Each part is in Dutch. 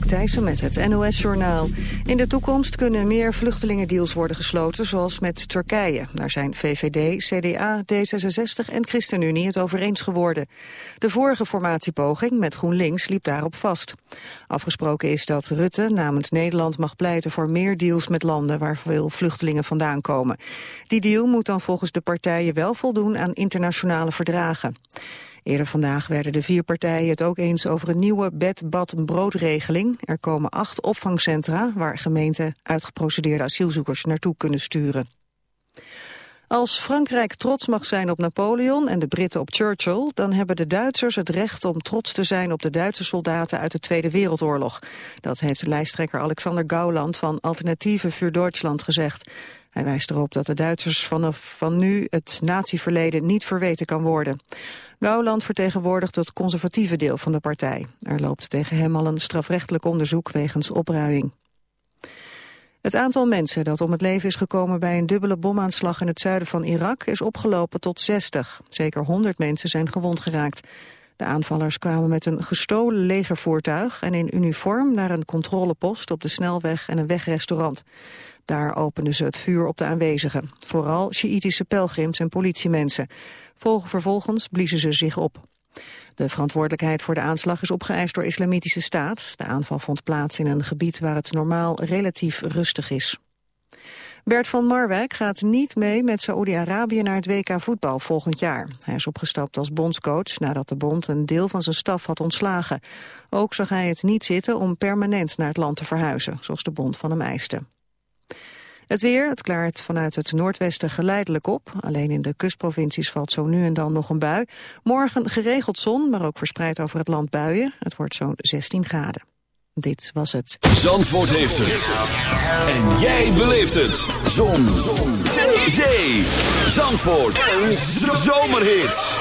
Anouk Thijssen met het NOS-journaal. In de toekomst kunnen meer vluchtelingendeals worden gesloten, zoals met Turkije. Daar zijn VVD, CDA, D66 en ChristenUnie het over eens geworden. De vorige formatiepoging met GroenLinks liep daarop vast. Afgesproken is dat Rutte namens Nederland mag pleiten voor meer deals met landen waar veel vluchtelingen vandaan komen. Die deal moet dan volgens de partijen wel voldoen aan internationale verdragen. Eerder vandaag werden de vier partijen het ook eens over een nieuwe bed-bad-broodregeling. Er komen acht opvangcentra waar gemeenten uitgeprocedeerde asielzoekers naartoe kunnen sturen. Als Frankrijk trots mag zijn op Napoleon en de Britten op Churchill... dan hebben de Duitsers het recht om trots te zijn op de Duitse soldaten uit de Tweede Wereldoorlog. Dat heeft de lijsttrekker Alexander Gauland van Alternatieve voor Duitsland gezegd. Hij wijst erop dat de Duitsers vanaf van nu het natieverleden niet verweten kan worden. Gauland vertegenwoordigt het conservatieve deel van de partij. Er loopt tegen hem al een strafrechtelijk onderzoek wegens opruiing. Het aantal mensen dat om het leven is gekomen bij een dubbele bomaanslag in het zuiden van Irak is opgelopen tot 60. Zeker 100 mensen zijn gewond geraakt. De aanvallers kwamen met een gestolen legervoertuig en in uniform naar een controlepost op de snelweg en een wegrestaurant. Daar openden ze het vuur op de aanwezigen, vooral Sjiïtische pelgrims en politiemensen. Vervolgens bliezen ze zich op. De verantwoordelijkheid voor de aanslag is opgeëist door Islamitische Staat. De aanval vond plaats in een gebied waar het normaal relatief rustig is. Bert van Marwijk gaat niet mee met Saoedi-Arabië naar het WK voetbal volgend jaar. Hij is opgestapt als bondscoach nadat de bond een deel van zijn staf had ontslagen. Ook zag hij het niet zitten om permanent naar het land te verhuizen, zoals de bond van hem eiste. Het weer, het klaart vanuit het noordwesten geleidelijk op. Alleen in de kustprovincies valt zo nu en dan nog een bui. Morgen geregeld zon, maar ook verspreid over het land buien. Het wordt zo'n 16 graden. Dit was het. Zandvoort heeft het. En jij beleeft het. Zon. zon. Zee. Zandvoort. Een zomerhit.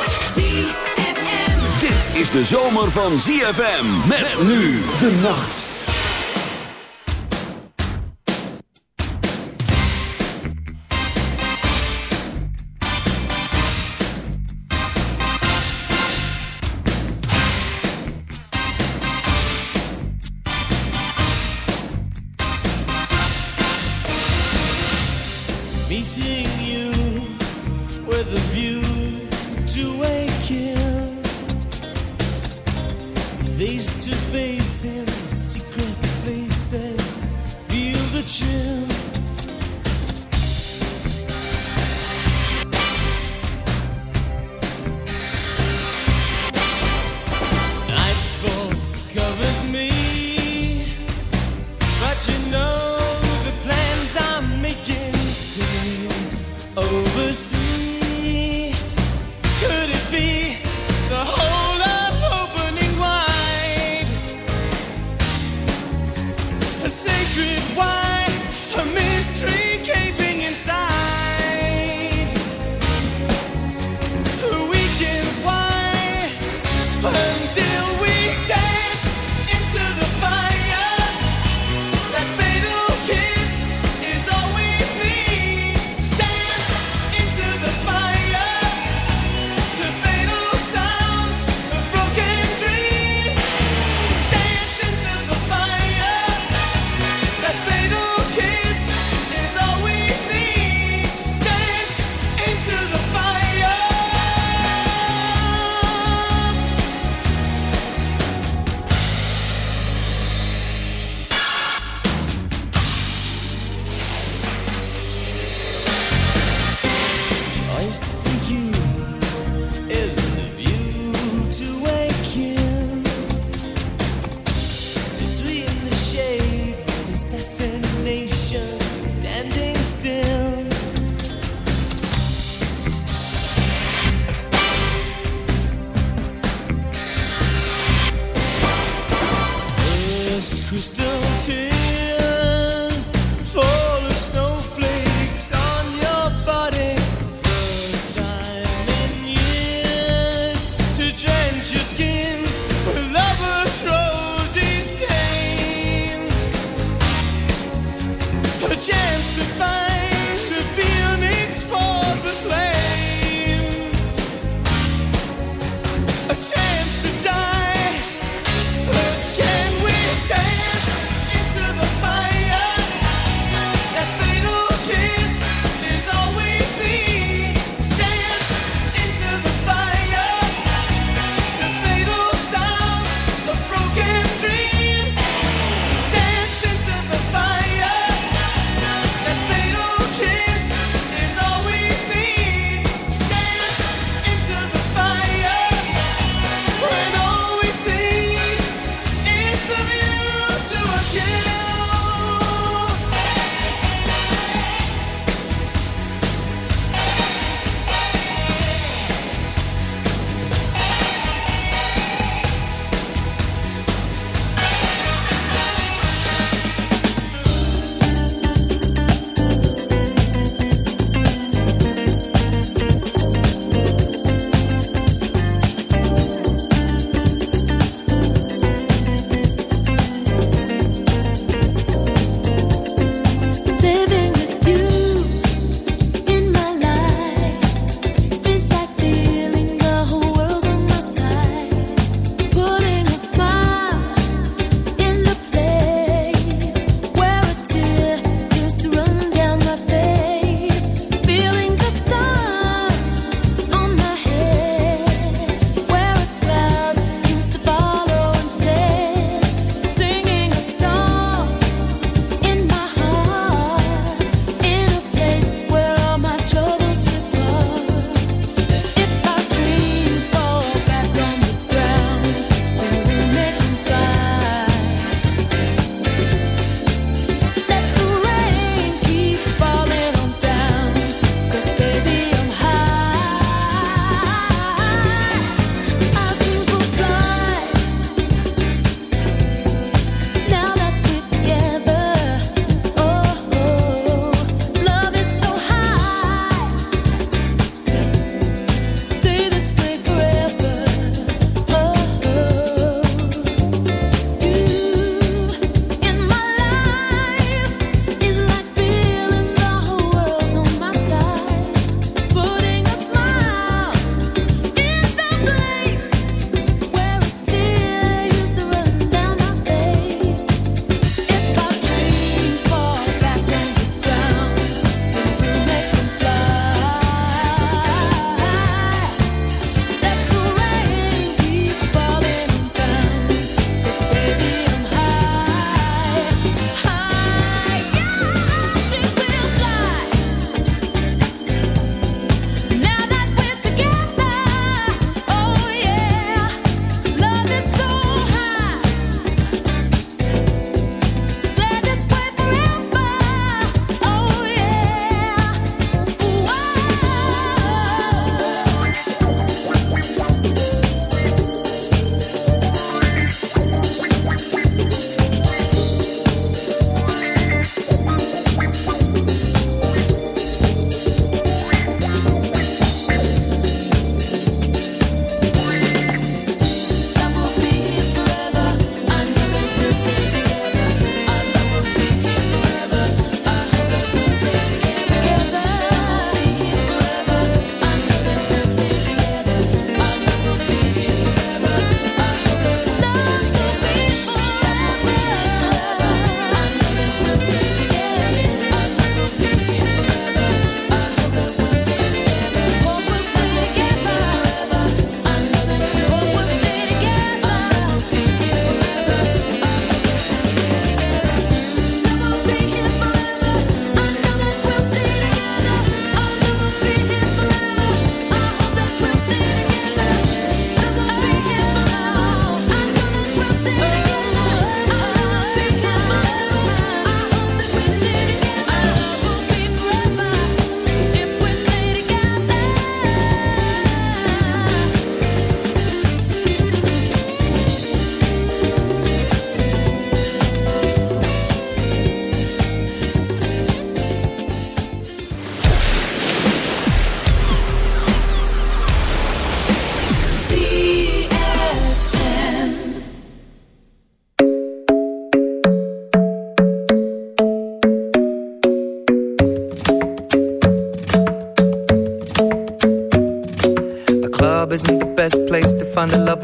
Dit is de zomer van ZFM. Met nu de nacht.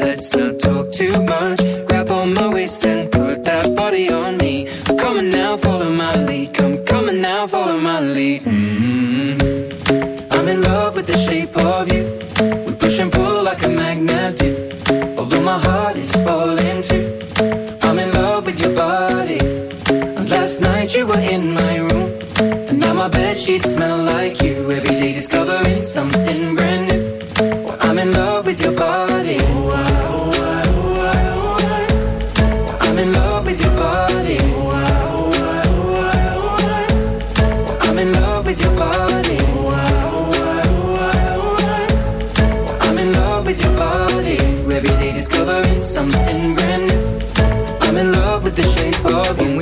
let's not talk too much. Grab on my waist and put that body on me. Now, follow my lead. Come, now, follow my lead. Mm -hmm. I'm in love with the shape of you. We push and pull like a magnet do. Although my heart is falling too. I'm in love with your body. And last night you were in my room. And now my smell like you. Every day discovering something brand new.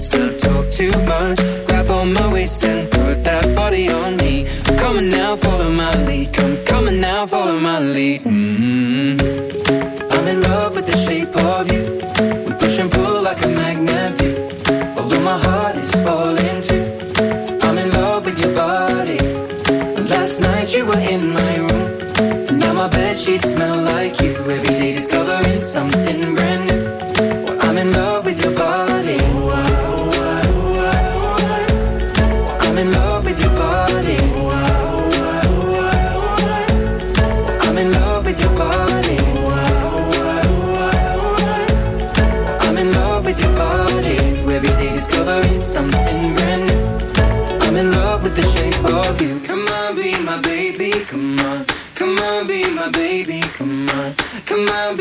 let's talk too much.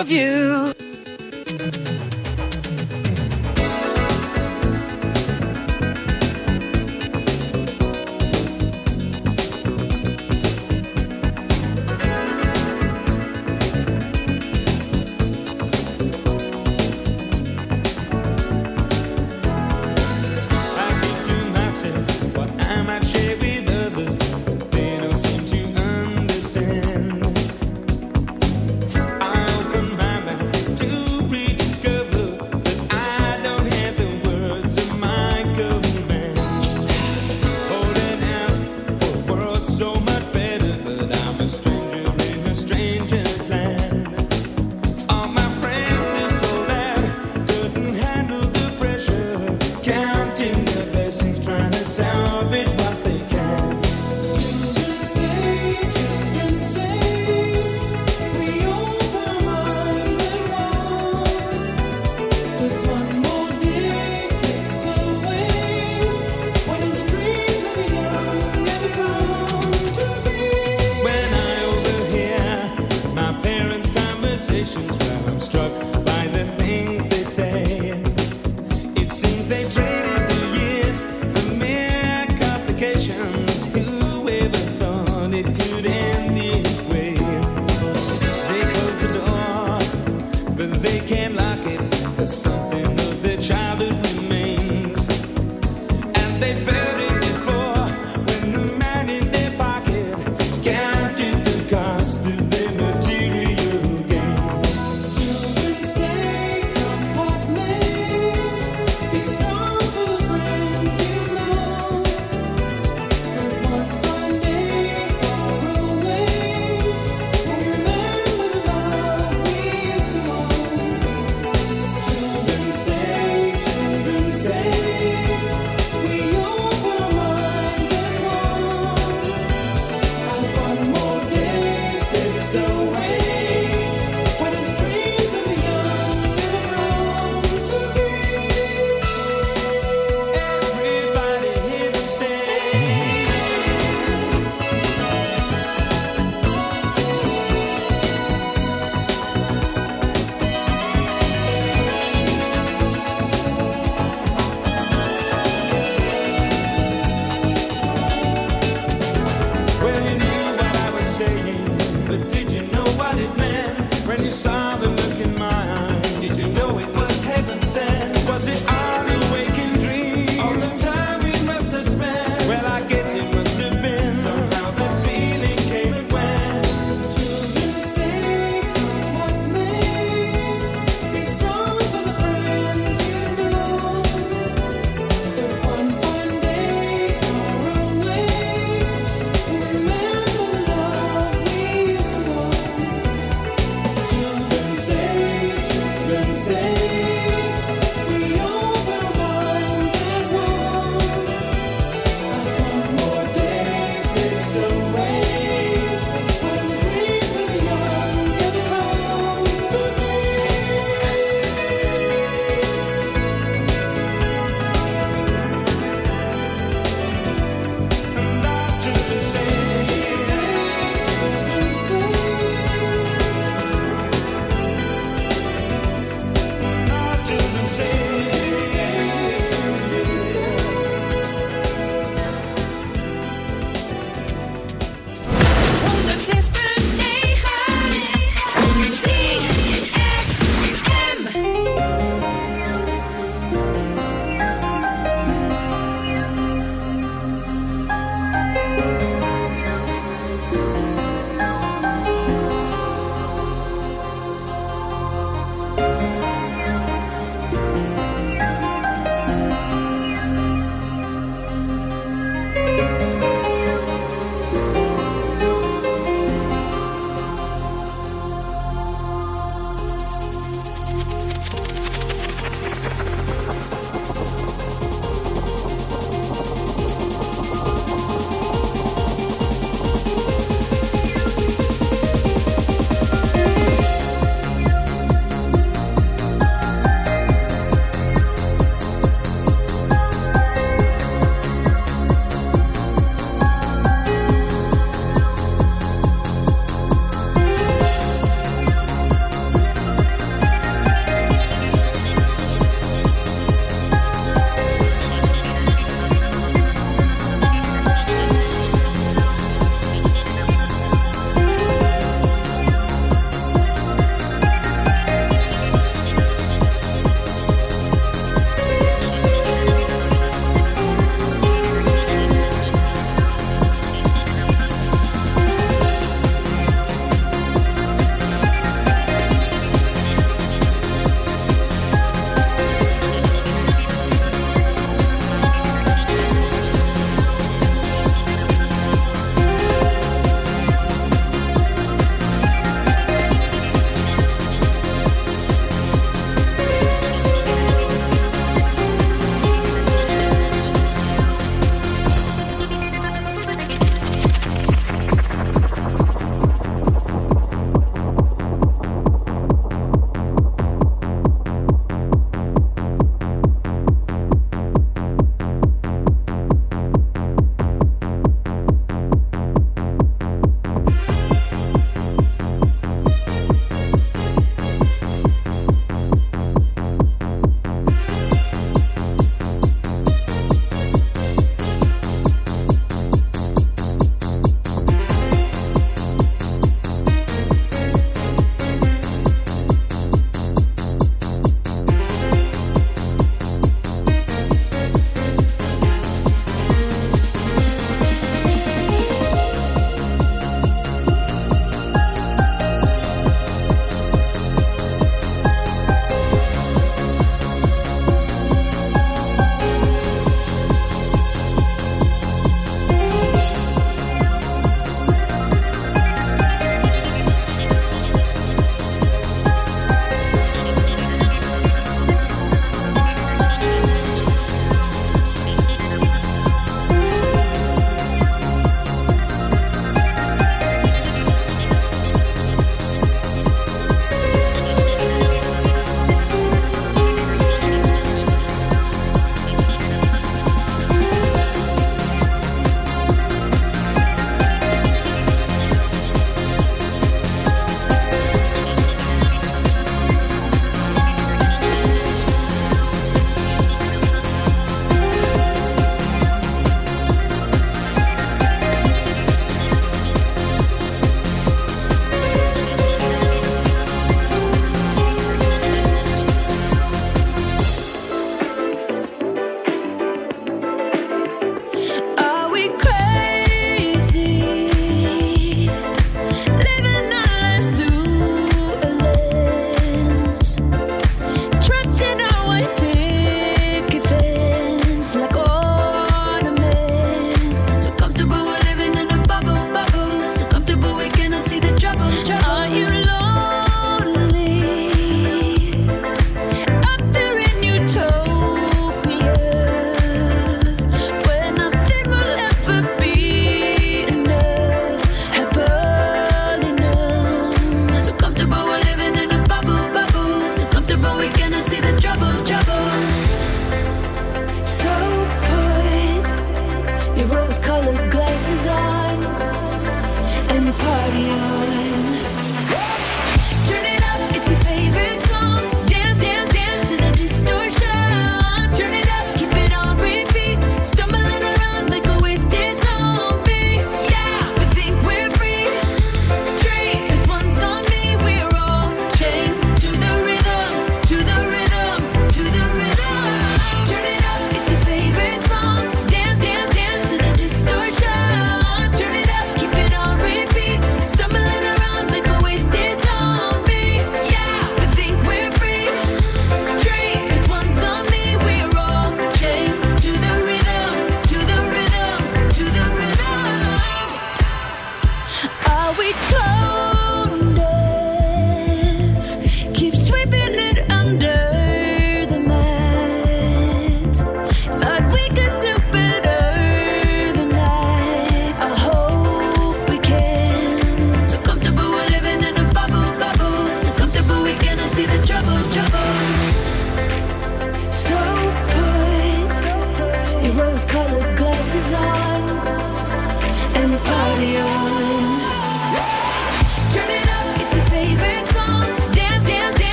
of you. sun.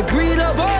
the greed of all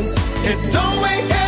It don't make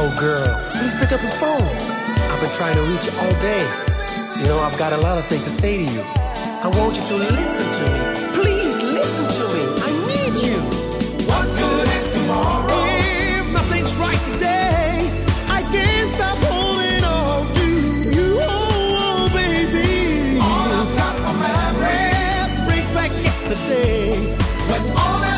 Oh, girl, please pick up the phone. I've been trying to reach you all day. You know, I've got a lot of things to say to you. I want you to listen to me. Please listen to me. I need you. What good is tomorrow? If nothing's right today, I can't stop holding on to you. Oh, baby. All I've got are memories. Brings back yesterday. When all I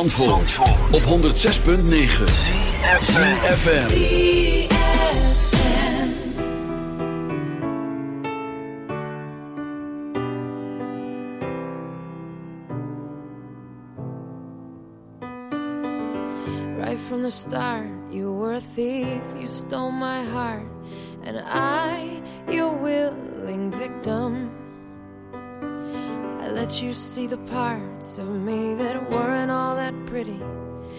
Zandvoort, op 106.9 CFFM Right from the start, you were a thief, you stole my heart.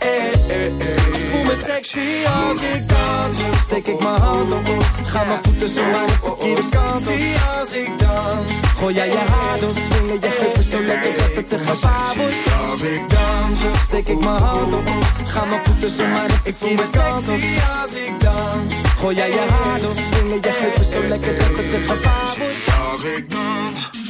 Ik voel me sexy als ik dans. Steek ik mijn hand op. Ga mijn voeten zo maar de verkeerde kant op. als ik dans. Gooi jij je haar door, swingen je heupen zo lekker dat het te gevaar wordt. Als ik dans, steek ik mijn hand op. Ga mijn voeten zo maar de verkeerde kant op. als ik dans. Gooi jij je haar door, swingen je heupen zo lekker dat het te gevaar wordt. Als ik dans.